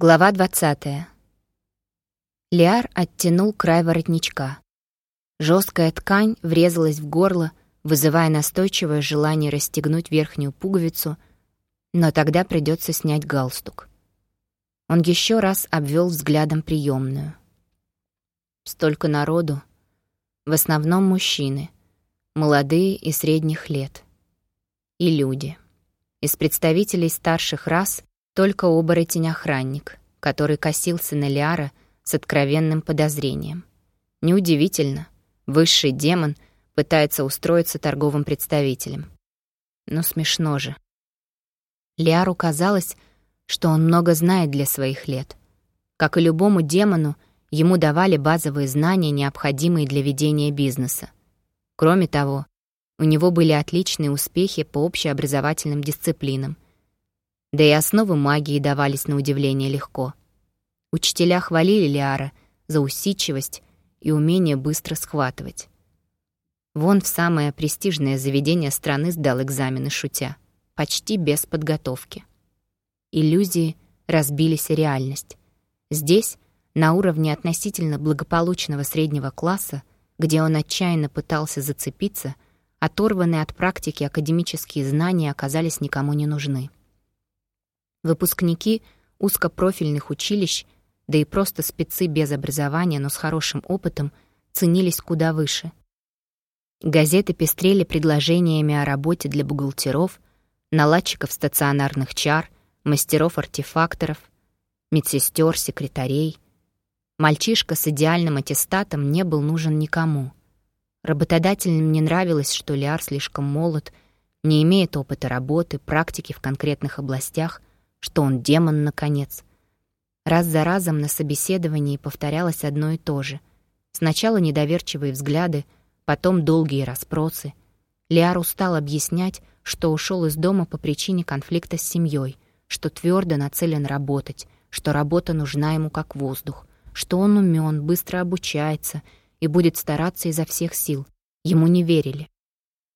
Глава 20. Лиар оттянул край воротничка. Жесткая ткань врезалась в горло, вызывая настойчивое желание расстегнуть верхнюю пуговицу, но тогда придется снять галстук. Он еще раз обвел взглядом приемную. Столько народу, в основном мужчины, молодые и средних лет. И люди. Из представителей старших рас только оборотень-охранник, который косился на Лиара с откровенным подозрением. Неудивительно, высший демон пытается устроиться торговым представителем. Но смешно же. Лиару казалось, что он много знает для своих лет. Как и любому демону, ему давали базовые знания, необходимые для ведения бизнеса. Кроме того, у него были отличные успехи по общеобразовательным дисциплинам — да и основы магии давались на удивление легко. Учителя хвалили Лиара за усидчивость и умение быстро схватывать. Вон в самое престижное заведение страны сдал экзамены шутя, почти без подготовки. Иллюзии разбились о реальность. Здесь, на уровне относительно благополучного среднего класса, где он отчаянно пытался зацепиться, оторванные от практики академические знания оказались никому не нужны. Выпускники узкопрофильных училищ, да и просто спецы без образования, но с хорошим опытом, ценились куда выше. Газеты пестрели предложениями о работе для бухгалтеров, наладчиков стационарных чар, мастеров-артефакторов, медсестер, секретарей. Мальчишка с идеальным аттестатом не был нужен никому. Работодателям не нравилось, что Лиар слишком молод, не имеет опыта работы, практики в конкретных областях, что он демон, наконец. Раз за разом на собеседовании повторялось одно и то же. Сначала недоверчивые взгляды, потом долгие расспросы. Лиар устал объяснять, что ушел из дома по причине конфликта с семьей, что твердо нацелен работать, что работа нужна ему как воздух, что он умен, быстро обучается и будет стараться изо всех сил. Ему не верили.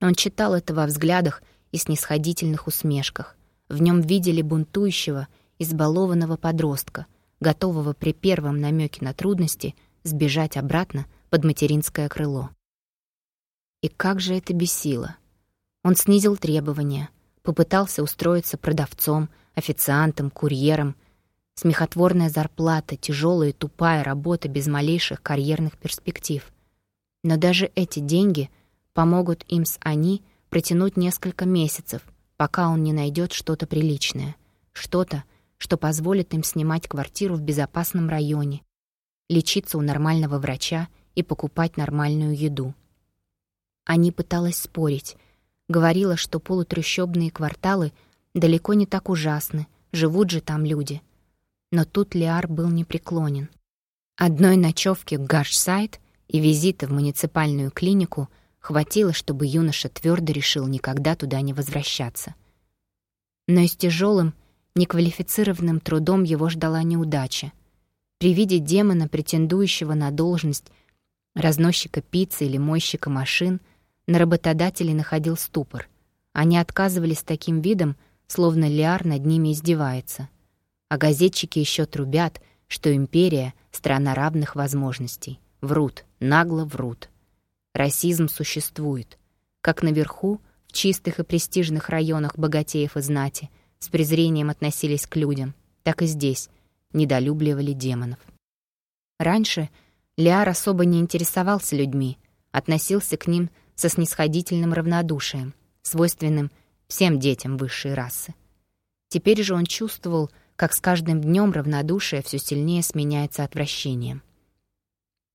Он читал это во взглядах и снисходительных усмешках. В нем видели бунтующего, избалованного подростка, готового при первом намеке на трудности сбежать обратно под материнское крыло. И как же это бесило! Он снизил требования, попытался устроиться продавцом, официантом, курьером. Смехотворная зарплата, тяжелая и тупая работа без малейших карьерных перспектив. Но даже эти деньги помогут им с Ани протянуть несколько месяцев — пока он не найдет что-то приличное, что-то, что позволит им снимать квартиру в безопасном районе, лечиться у нормального врача и покупать нормальную еду. Они пыталась спорить, говорила, что полутрущобные кварталы далеко не так ужасны, живут же там люди. Но тут Лиар был непреклонен. Одной ночевки в Гашсайд и визита в муниципальную клинику — Хватило, чтобы юноша твердо решил никогда туда не возвращаться. Но и с тяжелым, неквалифицированным трудом его ждала неудача. При виде демона, претендующего на должность разносчика пиццы или мойщика машин, на работодателей находил ступор. Они отказывались таким видом, словно Лиар над ними издевается. А газетчики еще трубят, что империя — страна равных возможностей. Врут, нагло врут. Расизм существует. Как наверху, в чистых и престижных районах богатеев и знати, с презрением относились к людям, так и здесь недолюбливали демонов. Раньше Лиар особо не интересовался людьми, относился к ним со снисходительным равнодушием, свойственным всем детям высшей расы. Теперь же он чувствовал, как с каждым днем равнодушие все сильнее сменяется отвращением.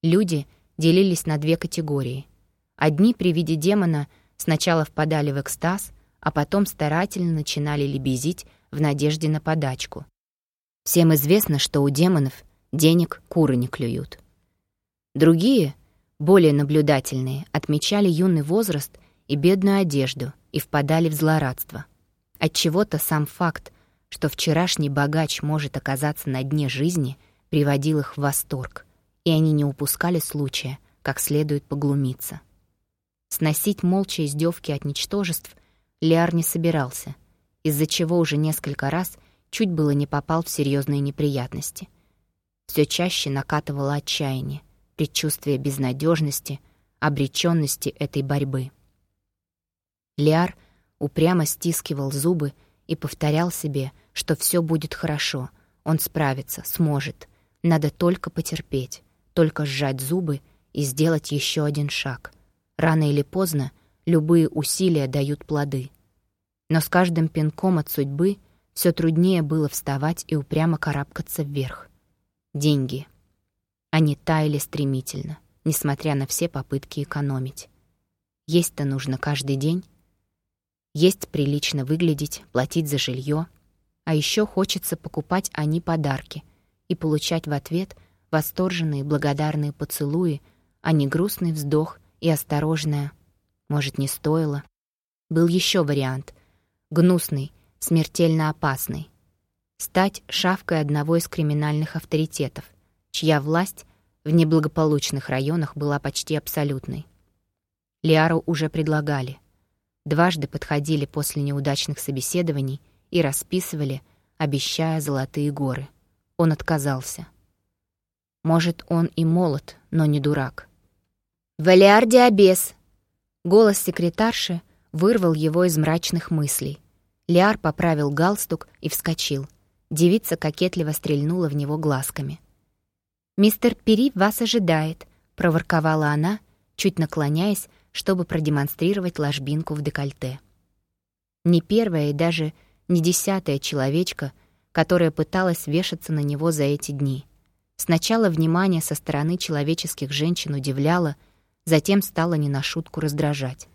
Люди делились на две категории. Одни при виде демона сначала впадали в экстаз, а потом старательно начинали лебезить в надежде на подачку. Всем известно, что у демонов денег куры не клюют. Другие, более наблюдательные, отмечали юный возраст и бедную одежду и впадали в злорадство. Отчего-то сам факт, что вчерашний богач может оказаться на дне жизни, приводил их в восторг, и они не упускали случая как следует поглумиться. Сносить молча издевки от ничтожеств Лиар не собирался, из-за чего уже несколько раз чуть было не попал в серьезные неприятности. Все чаще накатывало отчаяние, предчувствие безнадежности, обреченности этой борьбы. Лиар упрямо стискивал зубы и повторял себе, что все будет хорошо, он справится, сможет. Надо только потерпеть, только сжать зубы и сделать еще один шаг. Рано или поздно любые усилия дают плоды. Но с каждым пинком от судьбы все труднее было вставать и упрямо карабкаться вверх. Деньги. Они таяли стремительно, несмотря на все попытки экономить. Есть-то нужно каждый день, есть прилично выглядеть, платить за жилье, а еще хочется покупать они подарки и получать в ответ восторженные благодарные поцелуи, а не грустный вздох и осторожное «может, не стоило». Был еще вариант — гнусный, смертельно опасный. Стать шавкой одного из криминальных авторитетов, чья власть в неблагополучных районах была почти абсолютной. Лиару уже предлагали — дважды подходили после неудачных собеседований и расписывали, обещая золотые горы. Он отказался. Может, он и молод, но не дурак. «Валиар Диабес!» Голос секретарши вырвал его из мрачных мыслей. Лиар поправил галстук и вскочил. Девица кокетливо стрельнула в него глазками. «Мистер Пери вас ожидает», — проворковала она, чуть наклоняясь, чтобы продемонстрировать ложбинку в декольте. Не первая и даже не десятая человечка, которая пыталась вешаться на него за эти дни. Сначала внимание со стороны человеческих женщин удивляло, затем стало не на шутку раздражать.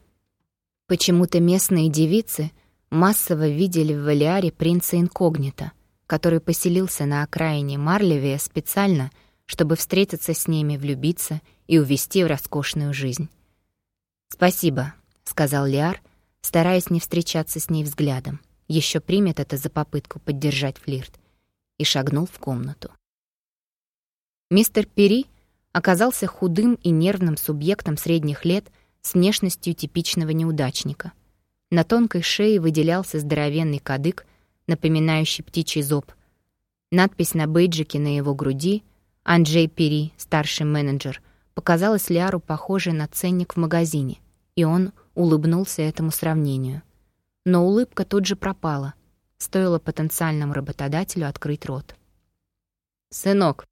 Почему-то местные девицы массово видели в Валиаре принца инкогнито, который поселился на окраине Марлевия специально, чтобы встретиться с ними, влюбиться и увести в роскошную жизнь. «Спасибо», — сказал Лиар, стараясь не встречаться с ней взглядом. Еще примет это за попытку поддержать флирт. И шагнул в комнату. Мистер Пери оказался худым и нервным субъектом средних лет с внешностью типичного неудачника. На тонкой шее выделялся здоровенный кадык, напоминающий птичий зоб. Надпись на бейджике на его груди «Анджей Пери, старший менеджер», показалась Лиару похожей на ценник в магазине, и он улыбнулся этому сравнению. Но улыбка тут же пропала. Стоило потенциальному работодателю открыть рот. «Сынок,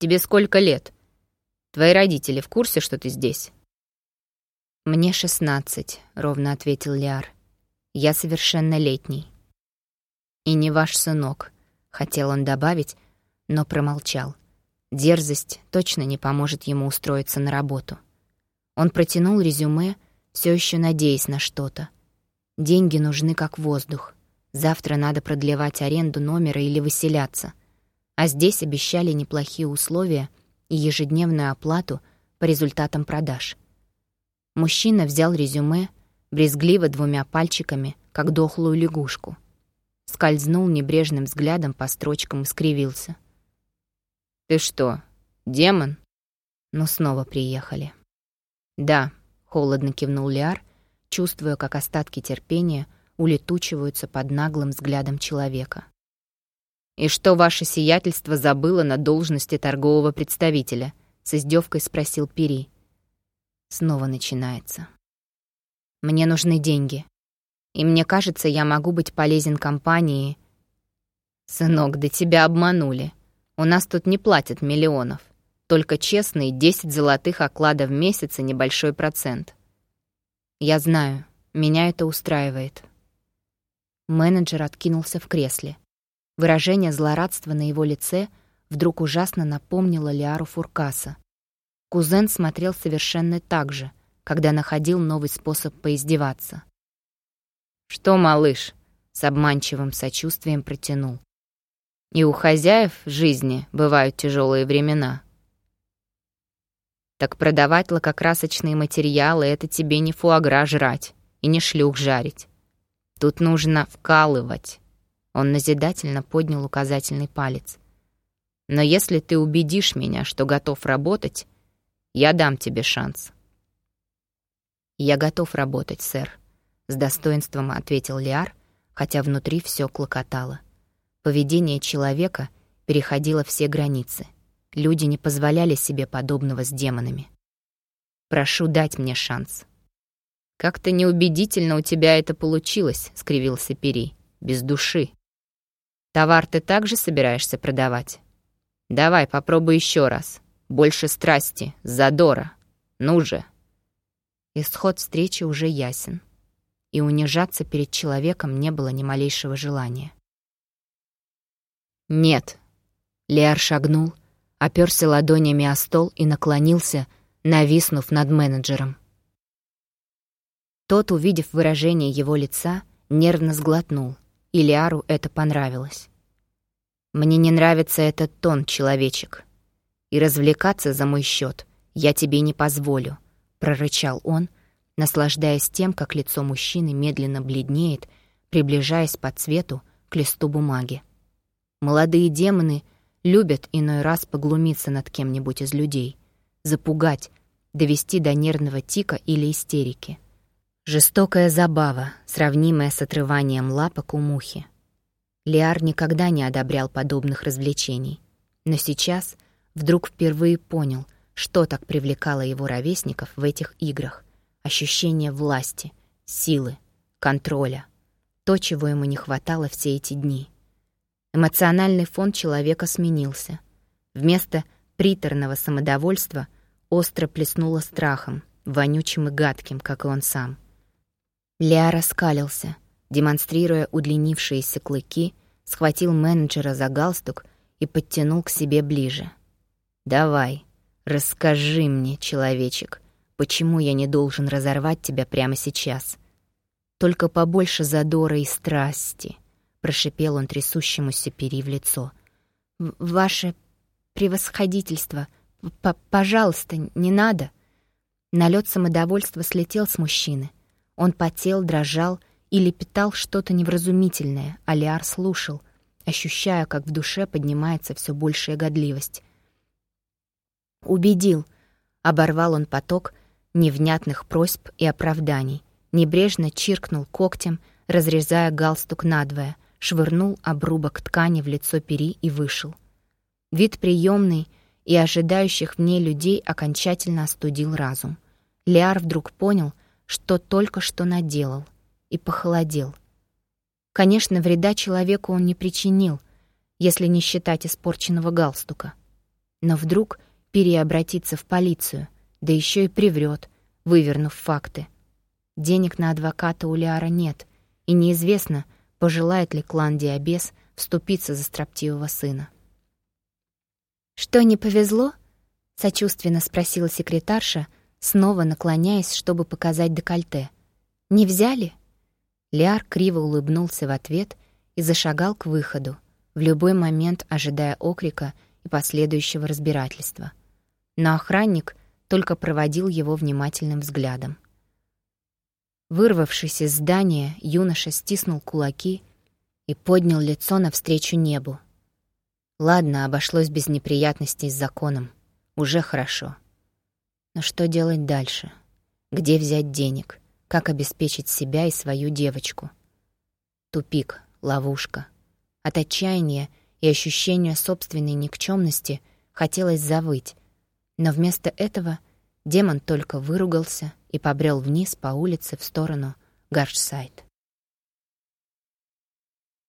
тебе сколько лет? Твои родители в курсе, что ты здесь?» «Мне шестнадцать», — ровно ответил Лиар. «Я совершеннолетний». «И не ваш сынок», — хотел он добавить, но промолчал. Дерзость точно не поможет ему устроиться на работу. Он протянул резюме, все еще надеясь на что-то. Деньги нужны как воздух. Завтра надо продлевать аренду номера или выселяться. А здесь обещали неплохие условия и ежедневную оплату по результатам продаж. Мужчина взял резюме, брезгливо двумя пальчиками, как дохлую лягушку. Скользнул небрежным взглядом по строчкам и скривился — «Ты что, демон?» Но снова приехали. «Да», — холодно кивнул Лиар, чувствуя, как остатки терпения улетучиваются под наглым взглядом человека. «И что ваше сиятельство забыло на должности торгового представителя?» — с издевкой спросил Пери. Снова начинается. «Мне нужны деньги. И мне кажется, я могу быть полезен компании...» «Сынок, да тебя обманули», у нас тут не платят миллионов. Только честные 10 золотых окладов в месяц и небольшой процент. Я знаю, меня это устраивает. Менеджер откинулся в кресле. Выражение злорадства на его лице вдруг ужасно напомнило Лиару Фуркаса. Кузен смотрел совершенно так же, когда находил новый способ поиздеваться. «Что, малыш?» — с обманчивым сочувствием протянул. И у хозяев жизни бывают тяжелые времена. Так продавать лакокрасочные материалы — это тебе не фуагра жрать и не шлюх жарить. Тут нужно вкалывать. Он назидательно поднял указательный палец. Но если ты убедишь меня, что готов работать, я дам тебе шанс. «Я готов работать, сэр», — с достоинством ответил Лиар, хотя внутри все клокотало. Поведение человека переходило все границы. Люди не позволяли себе подобного с демонами. «Прошу дать мне шанс». «Как-то неубедительно у тебя это получилось», — скривился Пери. «Без души». «Товар ты также собираешься продавать?» «Давай, попробуй еще раз. Больше страсти, задора. Ну же!» Исход встречи уже ясен, и унижаться перед человеком не было ни малейшего желания. «Нет!» Леар шагнул, оперся ладонями о стол и наклонился, нависнув над менеджером. Тот, увидев выражение его лица, нервно сглотнул, и Лиару это понравилось. «Мне не нравится этот тон, человечек. И развлекаться за мой счет я тебе не позволю», — прорычал он, наслаждаясь тем, как лицо мужчины медленно бледнеет, приближаясь по цвету к листу бумаги. Молодые демоны любят иной раз поглумиться над кем-нибудь из людей, запугать, довести до нервного тика или истерики — Жестокая забава, сравнимая с отрыванием лапок у мухи. Лиар никогда не одобрял подобных развлечений, но сейчас вдруг впервые понял, что так привлекало его ровесников в этих играх. Ощущение власти, силы, контроля. То, чего ему не хватало все эти дни. Эмоциональный фон человека сменился. Вместо приторного самодовольства остро плеснуло страхом, вонючим и гадким, как и он сам — Ля раскалился, демонстрируя удлинившиеся клыки, схватил менеджера за галстук и подтянул к себе ближе. «Давай, расскажи мне, человечек, почему я не должен разорвать тебя прямо сейчас? Только побольше задора и страсти», — прошипел он трясущемуся пери в лицо. «Ваше превосходительство, пожалуйста, не надо». Налет самодовольства слетел с мужчины. Он потел, дрожал и лепетал что-то невразумительное, а Лиар слушал, ощущая, как в душе поднимается все большая годливость. «Убедил», — оборвал он поток невнятных просьб и оправданий, небрежно чиркнул когтем, разрезая галстук надвое, швырнул обрубок ткани в лицо пери и вышел. Вид приемный и ожидающих в ней людей окончательно остудил разум. Лиар вдруг понял — что только что наделал, и похолодел. Конечно, вреда человеку он не причинил, если не считать испорченного галстука. Но вдруг переобратится в полицию, да еще и приврет, вывернув факты. Денег на адвоката у Лиара нет, и неизвестно, пожелает ли клан Диабес вступиться за строптивого сына. «Что, не повезло?» — сочувственно спросила секретарша, снова наклоняясь, чтобы показать декольте. «Не взяли?» Ляр криво улыбнулся в ответ и зашагал к выходу, в любой момент ожидая окрика и последующего разбирательства. Но охранник только проводил его внимательным взглядом. Вырвавшись из здания, юноша стиснул кулаки и поднял лицо навстречу небу. Ладно, обошлось без неприятностей с законом. Уже хорошо. Но что делать дальше? Где взять денег? Как обеспечить себя и свою девочку? Тупик, ловушка. От отчаяния и ощущения собственной никчемности хотелось завыть, но вместо этого демон только выругался и побрел вниз по улице в сторону Гаршсайд.